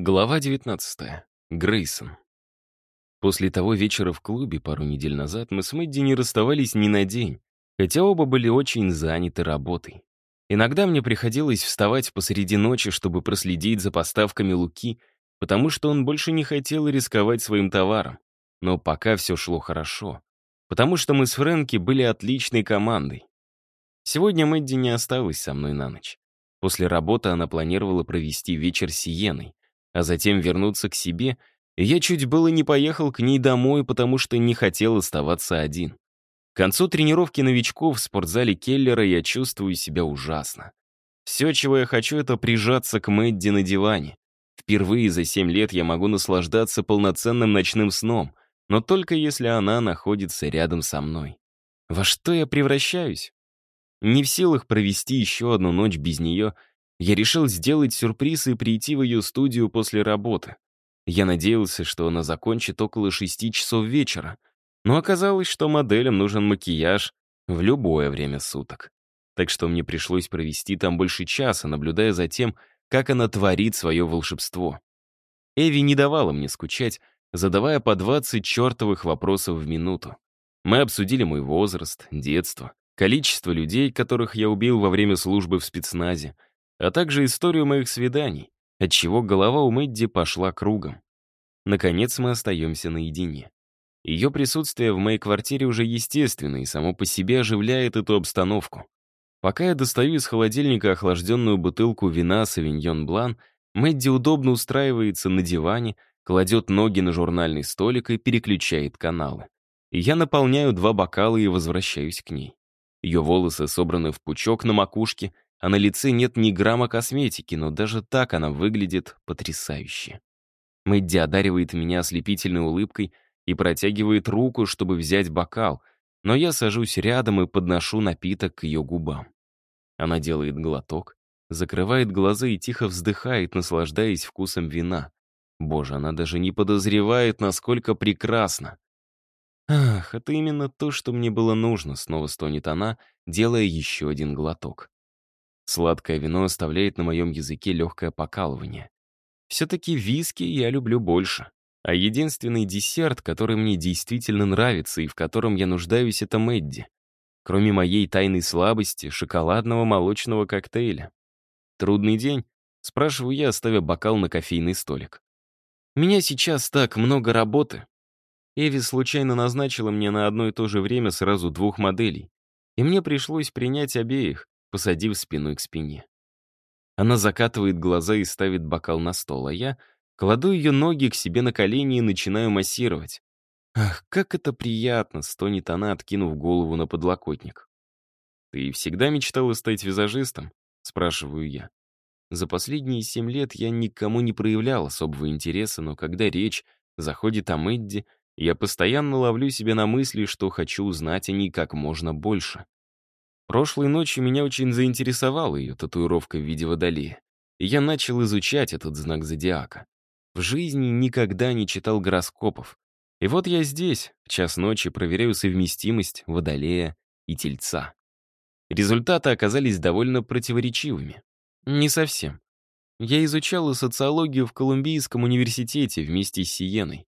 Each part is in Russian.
Глава 19. Грейсон. После того вечера в клубе пару недель назад мы с Мэдди не расставались ни на день, хотя оба были очень заняты работой. Иногда мне приходилось вставать посреди ночи, чтобы проследить за поставками Луки, потому что он больше не хотел рисковать своим товаром. Но пока все шло хорошо, потому что мы с Фрэнки были отличной командой. Сегодня Мэдди не осталась со мной на ночь. После работы она планировала провести вечер с Сиеной а затем вернуться к себе, я чуть было не поехал к ней домой, потому что не хотел оставаться один. К концу тренировки новичков в спортзале Келлера я чувствую себя ужасно. Все, чего я хочу, это прижаться к Мэдди на диване. Впервые за семь лет я могу наслаждаться полноценным ночным сном, но только если она находится рядом со мной. Во что я превращаюсь? Не в силах провести еще одну ночь без нее, я решил сделать сюрприз и прийти в ее студию после работы. Я надеялся, что она закончит около шести часов вечера, но оказалось, что моделям нужен макияж в любое время суток. Так что мне пришлось провести там больше часа, наблюдая за тем, как она творит свое волшебство. Эви не давала мне скучать, задавая по 20 чертовых вопросов в минуту. Мы обсудили мой возраст, детство, количество людей, которых я убил во время службы в спецназе, а также историю моих свиданий, отчего голова у Мэдди пошла кругом. Наконец мы остаемся наедине. Ее присутствие в моей квартире уже естественно и само по себе оживляет эту обстановку. Пока я достаю из холодильника охлажденную бутылку вина «Савиньон Блан», Мэдди удобно устраивается на диване, кладет ноги на журнальный столик и переключает каналы. Я наполняю два бокала и возвращаюсь к ней. Ее волосы собраны в пучок на макушке, а на лице нет ни грамма косметики, но даже так она выглядит потрясающе. Мэдди одаривает меня ослепительной улыбкой и протягивает руку, чтобы взять бокал, но я сажусь рядом и подношу напиток к ее губам. Она делает глоток, закрывает глаза и тихо вздыхает, наслаждаясь вкусом вина. Боже, она даже не подозревает, насколько прекрасно. «Ах, это именно то, что мне было нужно», — снова стонет она, делая еще один глоток. Сладкое вино оставляет на моем языке легкое покалывание. Все-таки виски я люблю больше. А единственный десерт, который мне действительно нравится и в котором я нуждаюсь, это Мэдди. Кроме моей тайной слабости, шоколадного молочного коктейля. «Трудный день?» — спрашиваю я, ставя бокал на кофейный столик. «У меня сейчас так много работы». Эви случайно назначила мне на одно и то же время сразу двух моделей, и мне пришлось принять обеих, посадив спиной к спине. Она закатывает глаза и ставит бокал на стол, а я кладу ее ноги к себе на колени и начинаю массировать. Ах, как это приятно, стонет она, откинув голову на подлокотник. «Ты всегда мечтала стать визажистом?» — спрашиваю я. За последние семь лет я никому не проявлял особого интереса, но когда речь заходит о Мэдди, я постоянно ловлю себя на мысли, что хочу узнать о ней как можно больше. Прошлой ночью меня очень заинтересовала ее татуировка в виде водолея, и я начал изучать этот знак зодиака. В жизни никогда не читал гороскопов. И вот я здесь, в час ночи, проверяю совместимость водолея и тельца. Результаты оказались довольно противоречивыми. Не совсем. Я изучала социологию в Колумбийском университете вместе с Сиеной.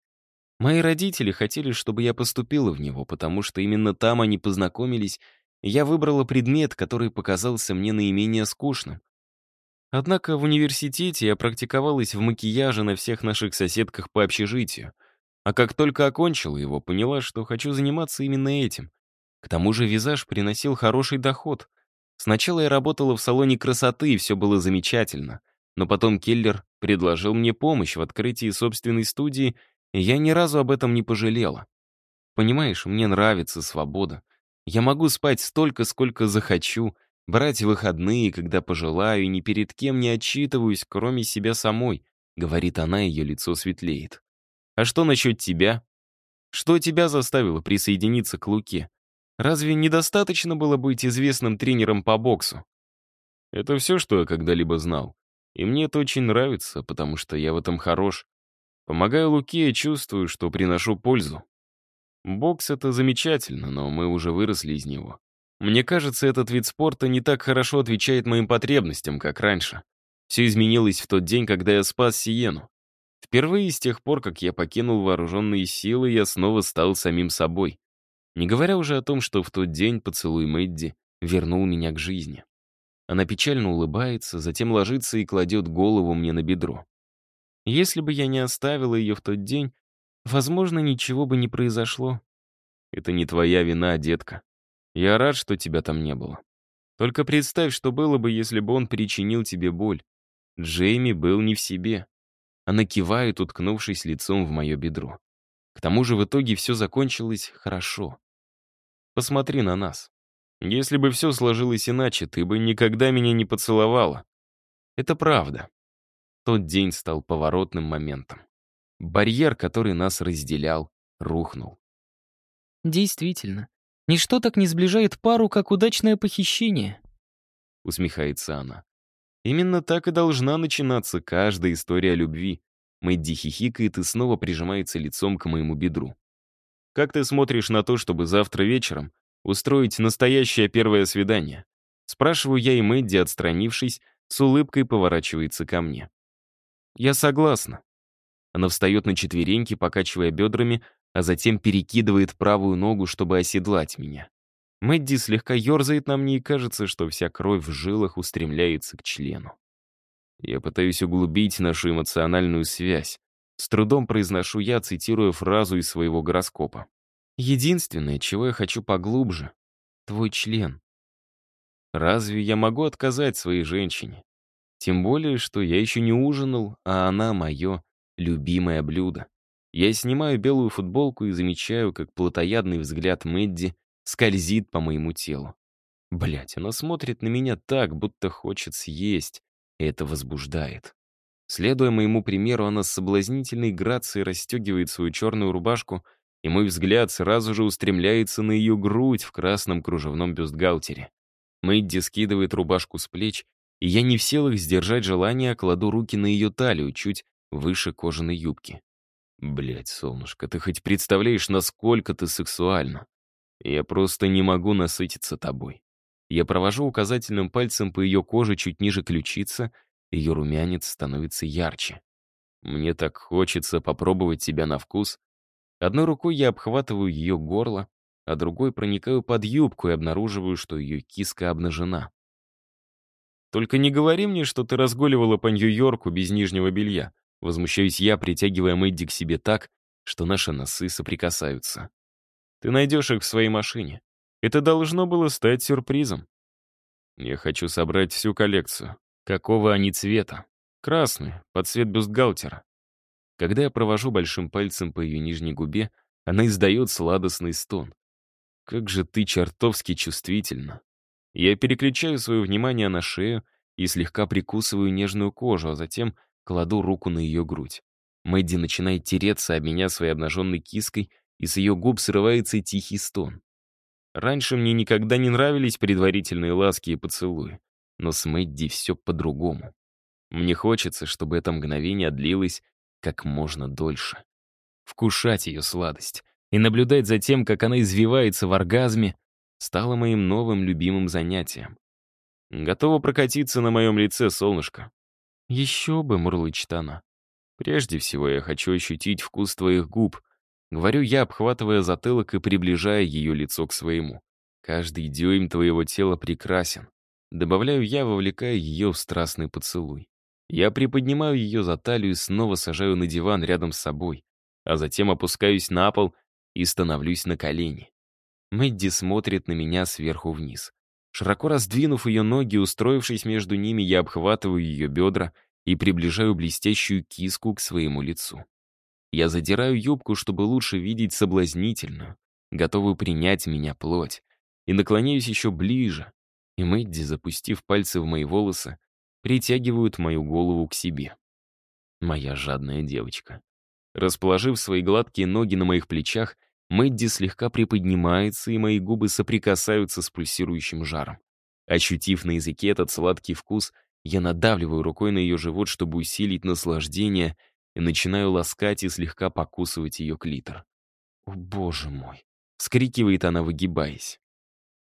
Мои родители хотели, чтобы я поступила в него, потому что именно там они познакомились я выбрала предмет, который показался мне наименее скучным. Однако в университете я практиковалась в макияже на всех наших соседках по общежитию, а как только окончила его, поняла, что хочу заниматься именно этим. К тому же визаж приносил хороший доход. Сначала я работала в салоне красоты, и все было замечательно, но потом Келлер предложил мне помощь в открытии собственной студии, и я ни разу об этом не пожалела. Понимаешь, мне нравится свобода. Я могу спать столько, сколько захочу, брать выходные, когда пожелаю, и ни перед кем не отчитываюсь, кроме себя самой», — говорит она, ее лицо светлеет. «А что насчет тебя? Что тебя заставило присоединиться к Луке? Разве недостаточно было быть известным тренером по боксу?» «Это все, что я когда-либо знал. И мне это очень нравится, потому что я в этом хорош. Помогаю Луке и чувствую, что приношу пользу. Бокс — это замечательно, но мы уже выросли из него. Мне кажется, этот вид спорта не так хорошо отвечает моим потребностям, как раньше. Все изменилось в тот день, когда я спас Сиену. Впервые с тех пор, как я покинул вооруженные силы, я снова стал самим собой. Не говоря уже о том, что в тот день поцелуй Мэдди вернул меня к жизни. Она печально улыбается, затем ложится и кладет голову мне на бедро. Если бы я не оставила ее в тот день, возможно, ничего бы не произошло. Это не твоя вина, детка. Я рад, что тебя там не было. Только представь, что было бы, если бы он причинил тебе боль. Джейми был не в себе. Она кивает, уткнувшись лицом в мое бедро. К тому же в итоге все закончилось хорошо. Посмотри на нас. Если бы все сложилось иначе, ты бы никогда меня не поцеловала. Это правда. Тот день стал поворотным моментом. Барьер, который нас разделял, рухнул. Действительно, ничто так не сближает пару, как удачное похищение. Усмехается она. Именно так и должна начинаться каждая история любви. Мэдди хихикает и снова прижимается лицом к моему бедру. Как ты смотришь на то, чтобы завтра вечером устроить настоящее первое свидание? Спрашиваю я и Мэдди, отстранившись, с улыбкой поворачивается ко мне. Я согласна. Она встает на четвереньки, покачивая бедрами, а затем перекидывает правую ногу, чтобы оседлать меня. Мэдди слегка ерзает на мне и кажется, что вся кровь в жилах устремляется к члену. Я пытаюсь углубить нашу эмоциональную связь. С трудом произношу я, цитируя фразу из своего гороскопа. Единственное, чего я хочу поглубже — твой член. Разве я могу отказать своей женщине? Тем более, что я еще не ужинал, а она мое любимое блюдо. Я снимаю белую футболку и замечаю, как плотоядный взгляд Мэдди скользит по моему телу. Блять, она смотрит на меня так, будто хочет съесть, и это возбуждает. Следуя моему примеру, она с соблазнительной грацией расстегивает свою черную рубашку, и мой взгляд сразу же устремляется на ее грудь в красном кружевном бюстгальтере. Мэдди скидывает рубашку с плеч, и я не в силах сдержать желание, кладу руки на ее талию, чуть выше кожаной юбки. Блять, солнышко, ты хоть представляешь, насколько ты сексуальна? Я просто не могу насытиться тобой. Я провожу указательным пальцем по ее коже чуть ниже ключицы, ее румянец становится ярче. Мне так хочется попробовать тебя на вкус. Одной рукой я обхватываю ее горло, а другой проникаю под юбку и обнаруживаю, что ее киска обнажена. «Только не говори мне, что ты разгуливала по Нью-Йорку без нижнего белья», возмущаюсь я, притягивая Мэдди к себе так, что наши носы соприкасаются. Ты найдешь их в своей машине. Это должно было стать сюрпризом. Я хочу собрать всю коллекцию. Какого они цвета? Красный, под цвет бюстгальтера. Когда я провожу большим пальцем по ее нижней губе, она издает сладостный стон. Как же ты чертовски чувствительна. Я переключаю свое внимание на шею и слегка прикусываю нежную кожу, а затем кладу руку на ее грудь. Мэдди начинает тереться об меня своей обнаженной киской, и с ее губ срывается тихий стон. Раньше мне никогда не нравились предварительные ласки и поцелуи, но с Мэдди все по-другому. Мне хочется, чтобы это мгновение длилось как можно дольше. Вкушать ее сладость и наблюдать за тем, как она извивается в оргазме, стало моим новым любимым занятием. Готова прокатиться на моем лице, солнышко. Еще бы, мурлычет она. Прежде всего я хочу ощутить вкус твоих губ, Говорю я, обхватывая затылок и приближая ее лицо к своему. Каждый дюйм твоего тела прекрасен. Добавляю я, вовлекая ее в страстный поцелуй. Я приподнимаю ее за талию и снова сажаю на диван рядом с собой, а затем опускаюсь на пол и становлюсь на колени. Мэдди смотрит на меня сверху вниз. Широко раздвинув ее ноги, устроившись между ними, я обхватываю ее бедра и приближаю блестящую киску к своему лицу. Я задираю юбку, чтобы лучше видеть соблазнительную, готовую принять меня плоть, и наклоняюсь еще ближе, и Мэдди, запустив пальцы в мои волосы, притягивают мою голову к себе. Моя жадная девочка. Расположив свои гладкие ноги на моих плечах, Мэдди слегка приподнимается, и мои губы соприкасаются с пульсирующим жаром. Ощутив на языке этот сладкий вкус, я надавливаю рукой на ее живот, чтобы усилить наслаждение — и начинаю ласкать и слегка покусывать ее клитор. «О, боже мой!» — вскрикивает она, выгибаясь.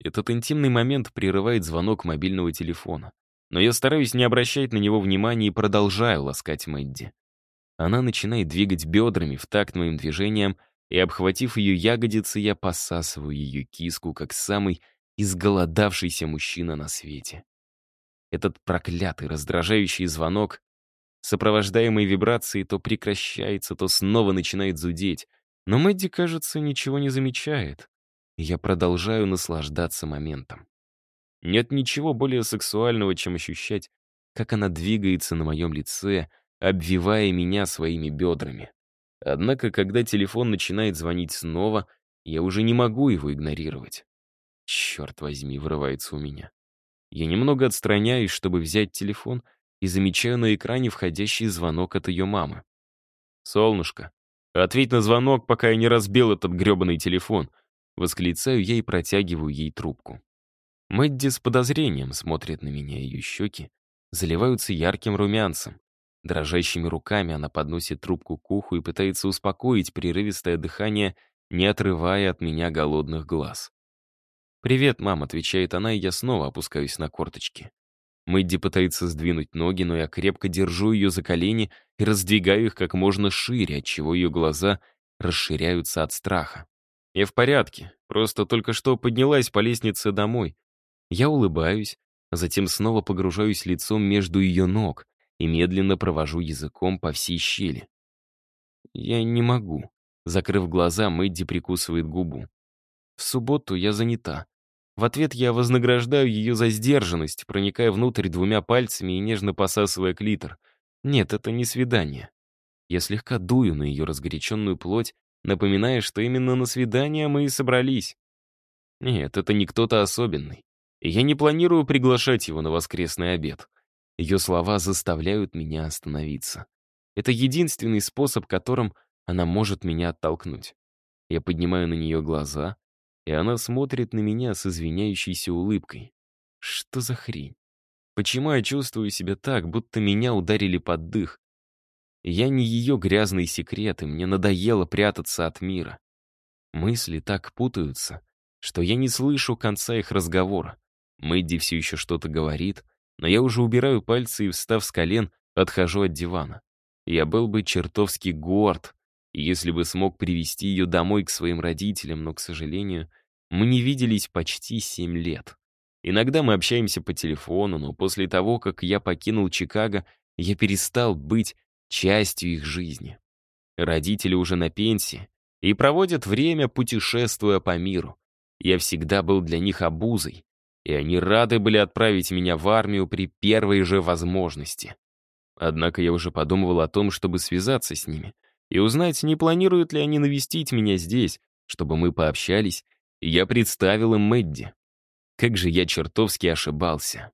Этот интимный момент прерывает звонок мобильного телефона. Но я стараюсь не обращать на него внимания и продолжаю ласкать Мэдди. Она начинает двигать бедрами в такт моим движениям, и, обхватив ее ягодицы, я посасываю ее киску, как самый изголодавшийся мужчина на свете. Этот проклятый, раздражающий звонок, сопровождаемый вибрацией, то прекращается, то снова начинает зудеть. Но Мэдди, кажется, ничего не замечает. Я продолжаю наслаждаться моментом. Нет ничего более сексуального, чем ощущать, как она двигается на моем лице, обвивая меня своими бедрами. Однако, когда телефон начинает звонить снова, я уже не могу его игнорировать. Черт возьми, вырывается у меня. Я немного отстраняюсь, чтобы взять телефон, и замечаю на экране входящий звонок от ее мамы. «Солнышко, ответь на звонок, пока я не разбил этот грёбаный телефон», восклицаю я и протягиваю ей трубку. Мэдди с подозрением смотрит на меня, ее щеки заливаются ярким румянцем. Дрожащими руками она подносит трубку к уху и пытается успокоить прерывистое дыхание, не отрывая от меня голодных глаз. «Привет, мам», — отвечает она, и я снова опускаюсь на корточки. Мэдди пытается сдвинуть ноги, но я крепко держу ее за колени и раздвигаю их как можно шире, отчего ее глаза расширяются от страха. Я в порядке, просто только что поднялась по лестнице домой. Я улыбаюсь, а затем снова погружаюсь лицом между ее ног и медленно провожу языком по всей щели. Я не могу. Закрыв глаза, Мэдди прикусывает губу. В субботу я занята. В ответ я вознаграждаю ее за сдержанность, проникая внутрь двумя пальцами и нежно посасывая клитор. Нет, это не свидание. Я слегка дую на ее разгоряченную плоть, напоминая, что именно на свидание мы и собрались. Нет, это не кто-то особенный я не планирую приглашать его на воскресный обед. Ее слова заставляют меня остановиться. Это единственный способ, которым она может меня оттолкнуть. Я поднимаю на нее глаза, и она смотрит на меня с извиняющейся улыбкой. Что за хрень? Почему я чувствую себя так, будто меня ударили под дых? Я не ее грязный секрет, и мне надоело прятаться от мира. Мысли так путаются, что я не слышу конца их разговора. Мэдди все еще что-то говорит, но я уже убираю пальцы и, встав с колен, отхожу от дивана. Я был бы чертовски горд, если бы смог привести ее домой к своим родителям, но, к сожалению, мы не виделись почти семь лет. Иногда мы общаемся по телефону, но после того, как я покинул Чикаго, я перестал быть частью их жизни. Родители уже на пенсии и проводят время, путешествуя по миру. Я всегда был для них обузой, и они рады были отправить меня в армию при первой же возможности. Однако я уже подумывал о том, чтобы связаться с ними и узнать, не планируют ли они навестить меня здесь, чтобы мы пообщались, и я представил им Мэдди. Как же я чертовски ошибался.